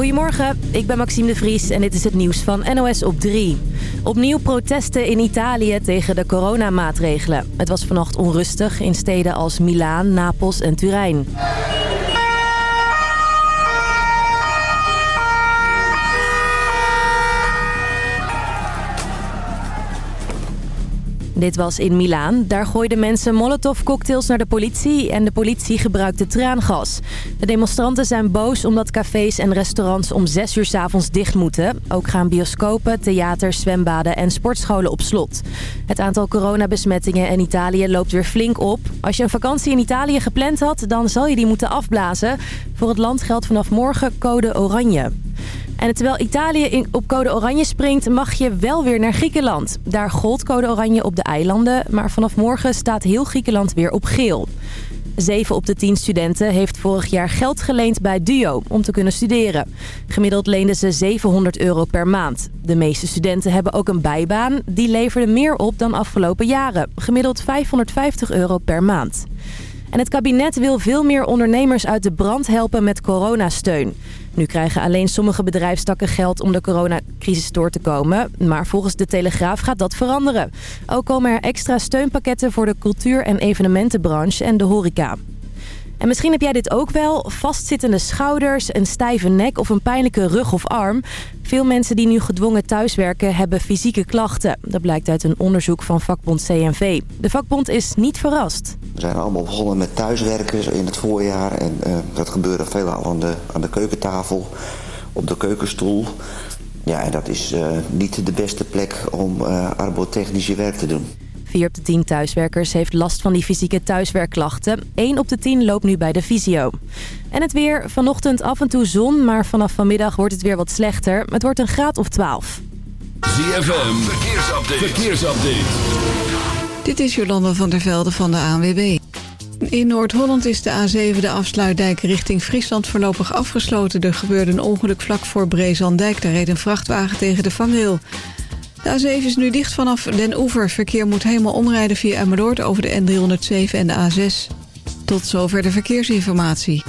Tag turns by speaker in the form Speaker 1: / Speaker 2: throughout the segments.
Speaker 1: Goedemorgen, ik ben Maxime de Vries en dit is het nieuws van NOS op 3. Opnieuw protesten in Italië tegen de coronamaatregelen. Het was vannacht onrustig in steden als Milaan, Napels en Turijn. Dit was in Milaan. Daar gooiden mensen molotovcocktails naar de politie en de politie gebruikte traangas. De demonstranten zijn boos omdat cafés en restaurants om 6 uur s avonds dicht moeten. Ook gaan bioscopen, theaters, zwembaden en sportscholen op slot. Het aantal coronabesmettingen in Italië loopt weer flink op. Als je een vakantie in Italië gepland had, dan zal je die moeten afblazen. Voor het land geldt vanaf morgen code oranje. En terwijl Italië op code oranje springt, mag je wel weer naar Griekenland. Daar gold code oranje op de eilanden, maar vanaf morgen staat heel Griekenland weer op geel. 7 op de 10 studenten heeft vorig jaar geld geleend bij DUO om te kunnen studeren. Gemiddeld leenden ze 700 euro per maand. De meeste studenten hebben ook een bijbaan. Die leverde meer op dan afgelopen jaren. Gemiddeld 550 euro per maand. En het kabinet wil veel meer ondernemers uit de brand helpen met coronasteun. Nu krijgen alleen sommige bedrijfstakken geld om de coronacrisis door te komen. Maar volgens de Telegraaf gaat dat veranderen. Ook komen er extra steunpakketten voor de cultuur- en evenementenbranche en de horeca. En misschien heb jij dit ook wel. Vastzittende schouders, een stijve nek of een pijnlijke rug of arm. Veel mensen die nu gedwongen thuiswerken hebben fysieke klachten. Dat blijkt uit een onderzoek van vakbond CNV. De vakbond is niet verrast.
Speaker 2: We zijn allemaal begonnen met thuiswerken in het voorjaar. En uh, dat gebeurde veelal aan de, aan de keukentafel, op de keukenstoel. Ja, en dat is uh, niet de beste plek om uh, arbotechnisch je werk te doen.
Speaker 1: 4 op de 10 thuiswerkers heeft last van die fysieke thuiswerkklachten. 1 op de 10 loopt nu bij de fysio. En het weer. Vanochtend af en toe zon, maar vanaf vanmiddag wordt het weer wat slechter. Het wordt een graad of 12.
Speaker 3: ZFM, verkeersupdate. verkeersupdate.
Speaker 4: Dit is Jolanda van der Velde van de ANWB. In Noord-Holland is de A7 de afsluitdijk richting Friesland voorlopig afgesloten. Er gebeurde een ongeluk vlak voor Brezandijk. Daar reed een vrachtwagen tegen de vangrail. De A7 is nu dicht vanaf Den Oever. Verkeer moet helemaal omrijden via Emmeloord over de N307 en de A6. Tot zover de verkeersinformatie.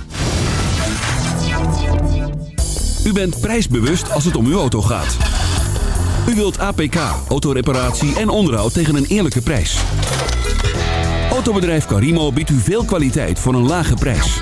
Speaker 3: U bent prijsbewust als het om uw auto gaat. U wilt APK, autoreparatie en onderhoud tegen een eerlijke prijs. Autobedrijf Carimo biedt u veel kwaliteit voor een lage prijs.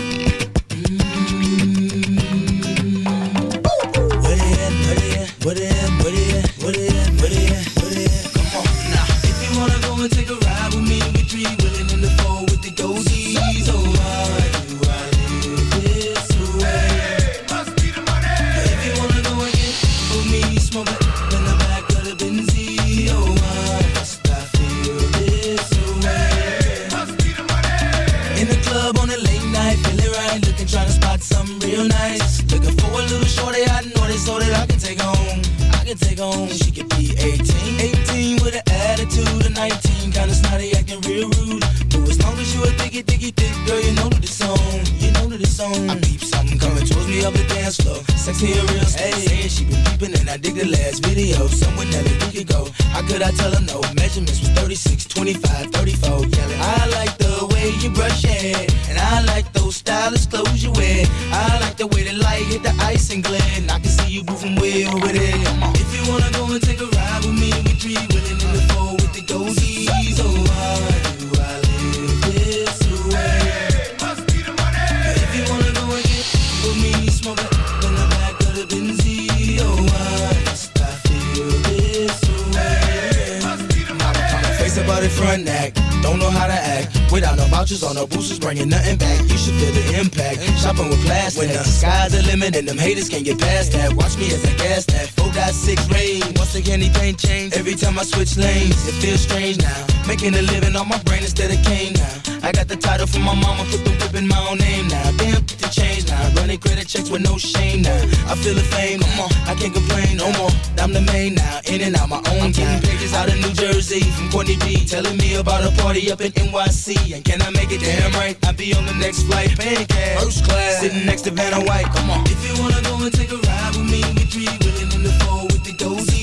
Speaker 3: Courtney B, telling me about a party up in NYC. And can I make it damn right? I'll be on the next flight, paying cash, first class, sitting next to Vanna White. Come on, if you wanna go and take a ride with me, we three willing in the four with the dozies.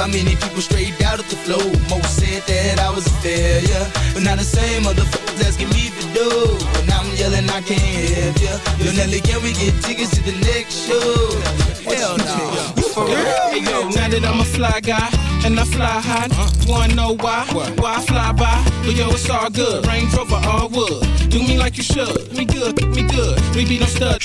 Speaker 3: How many people straight out of the flow. Most said that I was a failure. But now the same motherfuckers asking me for dough. And I'm yelling, I can't help ya. Yo, Nelly, can we get tickets to the next show? Hell no. You for real?
Speaker 5: Hey yo, now that I'm a fly guy and I fly high, wanna know why? Why I fly by? But yo, it's all good. Range Rover, all wood. Do me like you should. Me good, me good. We be no stud.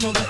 Speaker 3: smoke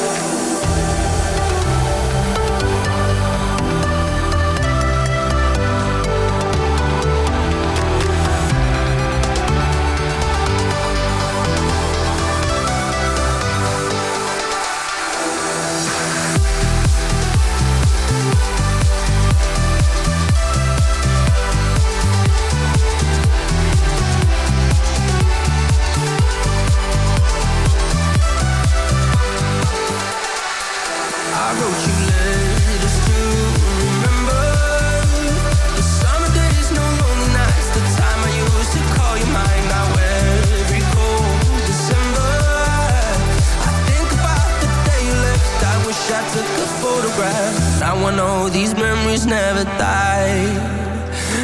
Speaker 6: never die.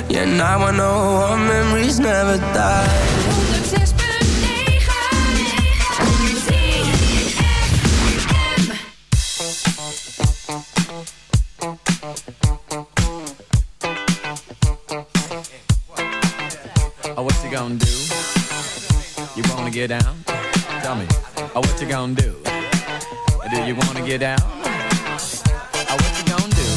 Speaker 6: Yeah, now I know our memories never die.
Speaker 7: Oh, get down? Tell me, oh, what you gonna do? Do you wanna get down? Oh, what you gonna do?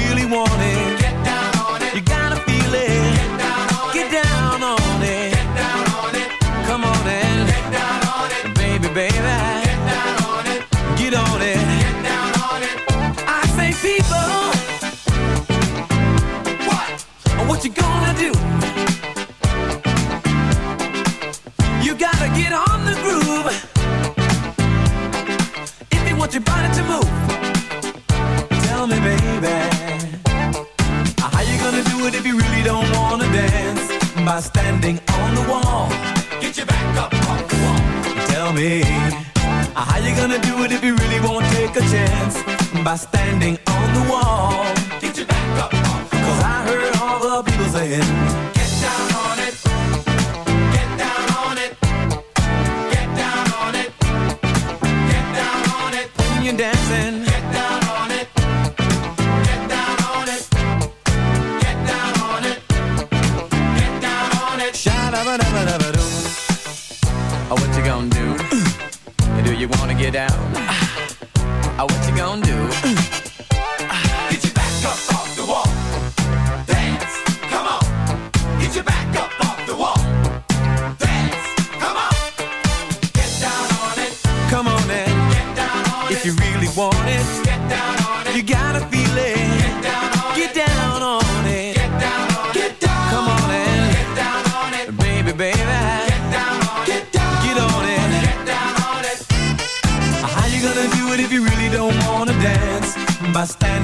Speaker 7: you wanna
Speaker 8: get down?
Speaker 7: Uh, what you gonna do?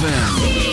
Speaker 9: ZFM.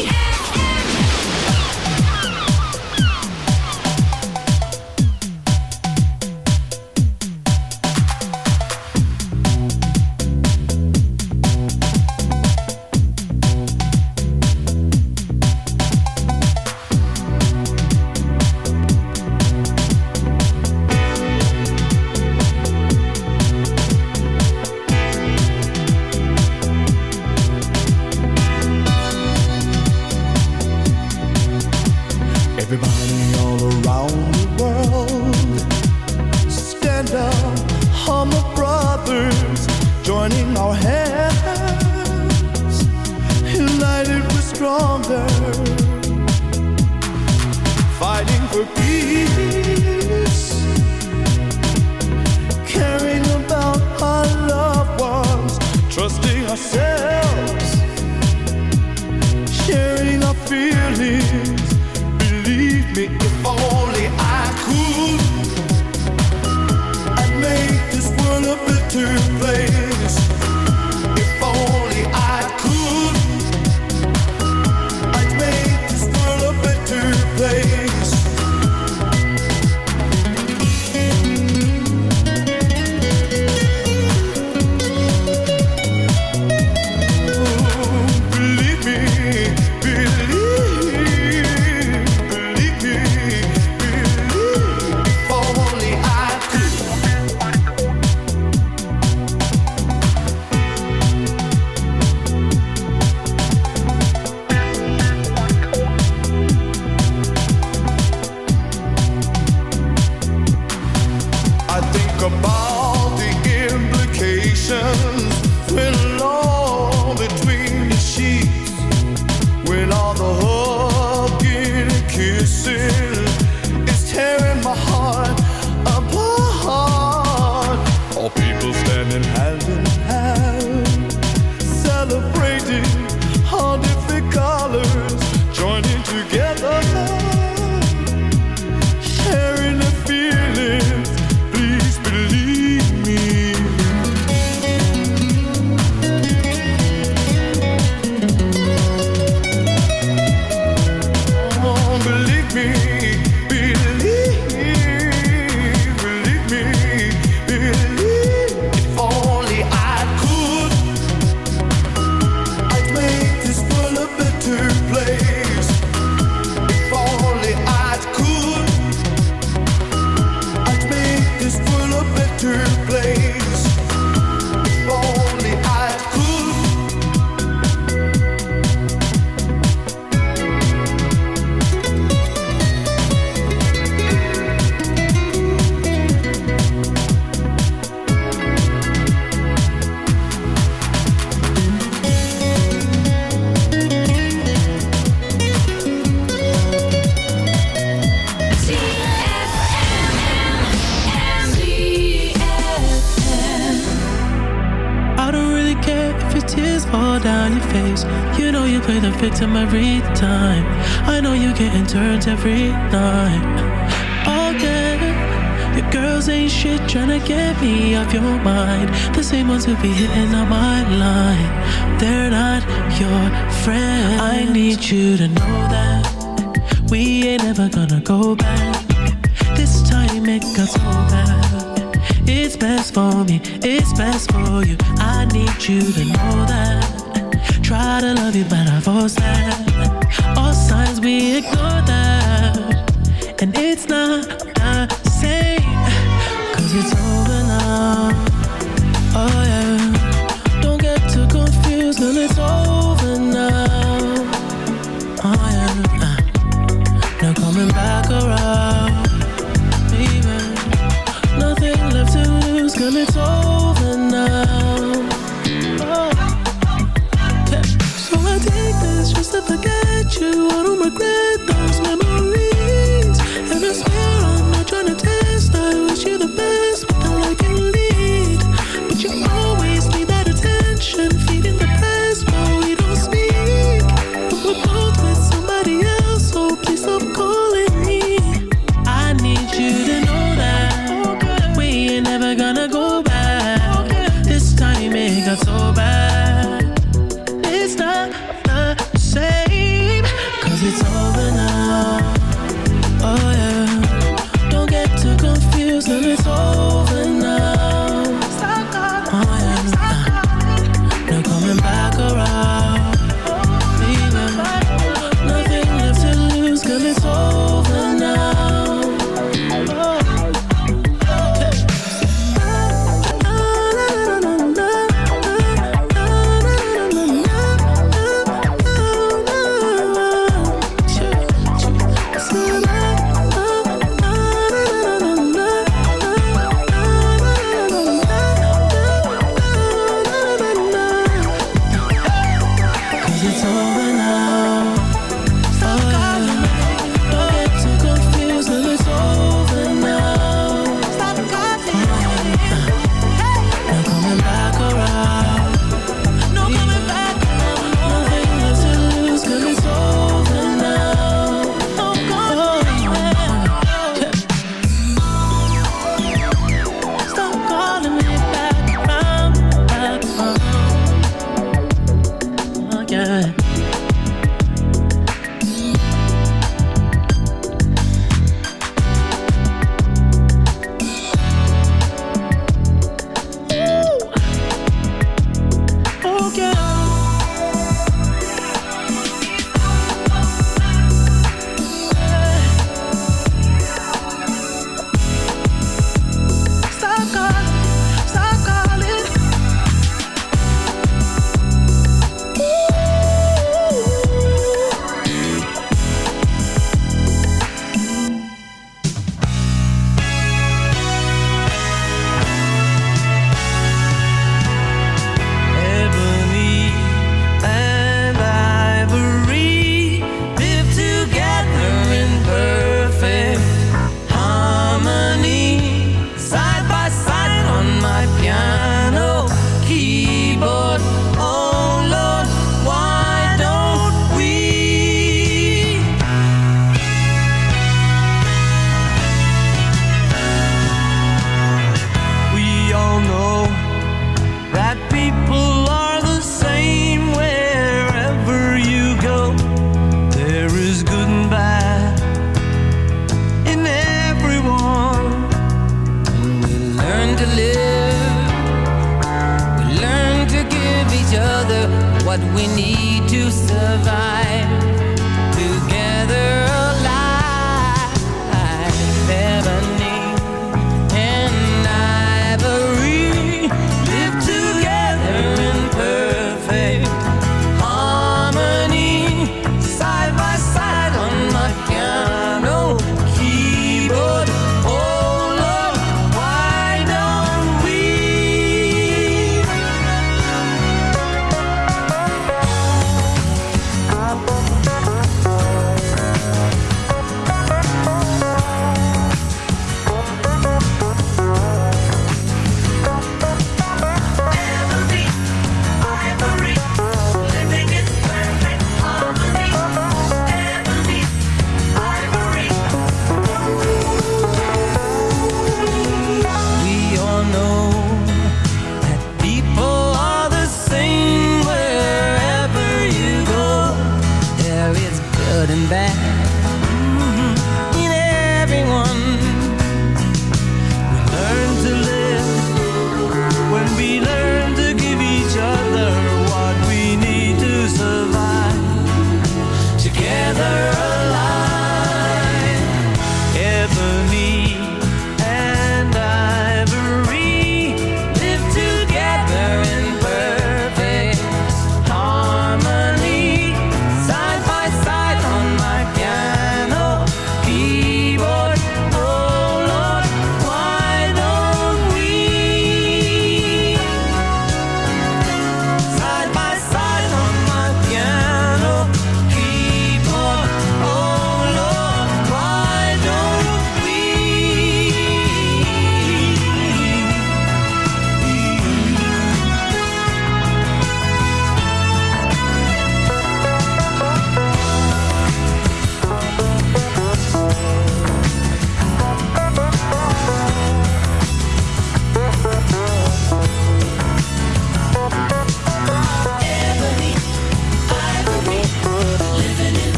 Speaker 10: same ones who be hitting on my line. They're not your friend. I need you to know that we ain't ever gonna go back. This time it got so bad. It's best for me, it's best for you. I need you to know that. Try to love you, but I force that. All signs we ignore that, and it's not the same. Cause it's
Speaker 11: all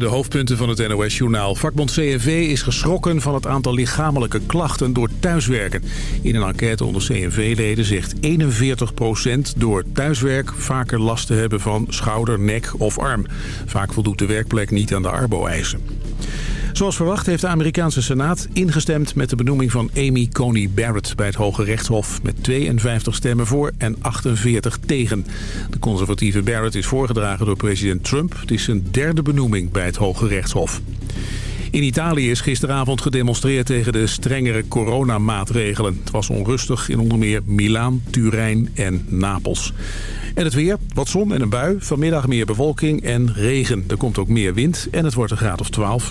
Speaker 11: de
Speaker 12: hoofdpunten van het NOS-journaal. Vakbond CNV is geschrokken van het aantal lichamelijke klachten door thuiswerken. In een enquête onder CNV-leden zegt 41% door thuiswerk vaker last te hebben van schouder, nek of arm. Vaak voldoet de werkplek niet aan de arbo-eisen. Zoals verwacht heeft de Amerikaanse Senaat ingestemd met de benoeming van Amy Coney Barrett bij het Hoge Rechtshof met 52 stemmen voor en 48 tegen. De conservatieve Barrett is voorgedragen door president Trump. Het is zijn derde benoeming bij het Hoge Rechtshof. In Italië is gisteravond gedemonstreerd tegen de strengere coronamaatregelen. Het was onrustig in onder meer Milaan, Turijn en Napels. En het weer, wat zon en een bui. Vanmiddag meer bewolking en regen. Er komt ook meer wind en het wordt een graad of 12.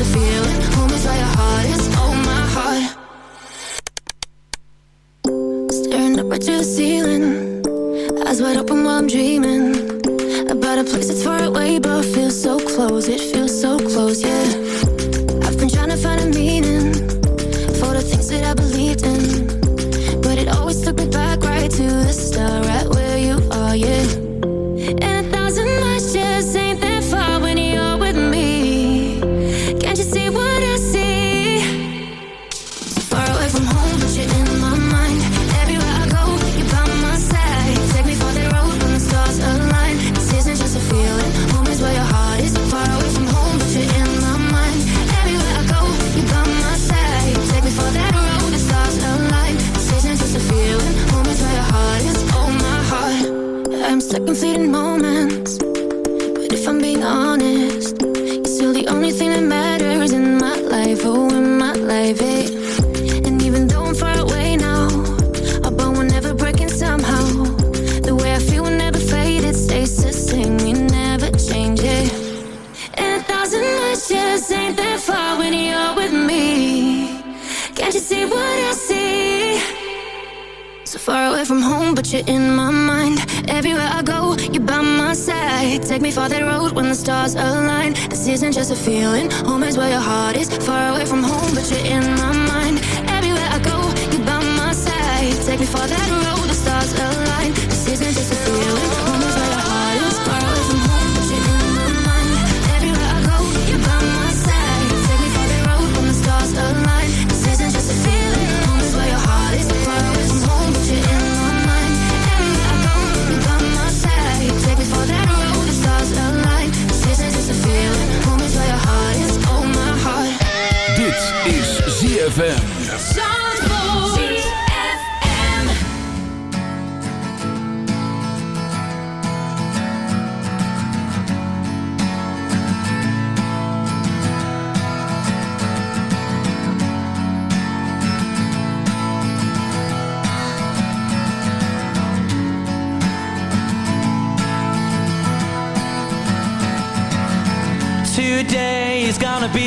Speaker 13: A feeling, home is where your heart is. Oh my heart. Staring up at your ceiling, eyes wide open while I'm dreaming about a place that's far away but feels so close. It feels so close, yeah. I've been trying to find a meaning And even though I'm far away now, our bond will never break in somehow. The way I feel will never fade, it stays the same. We never change it. And a thousand miles just ain't that far when you're with me. Can't you see what I see? So far away from home, but you're in my mind. Everywhere I go, you're by my side. Take me for that road when the stars align. Isn't just a feeling, home is where your heart is. Far away from home, but you're in my mind. Everywhere I go, you're by my side. Take me for that
Speaker 14: ZFM.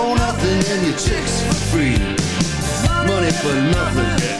Speaker 13: for nothing and your chicks for free. Money for nothing.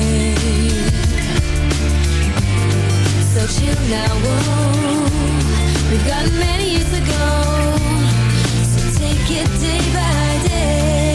Speaker 14: You now, We've got many years to go So take it day by day.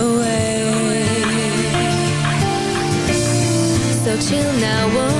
Speaker 14: away. So chill now,
Speaker 13: won't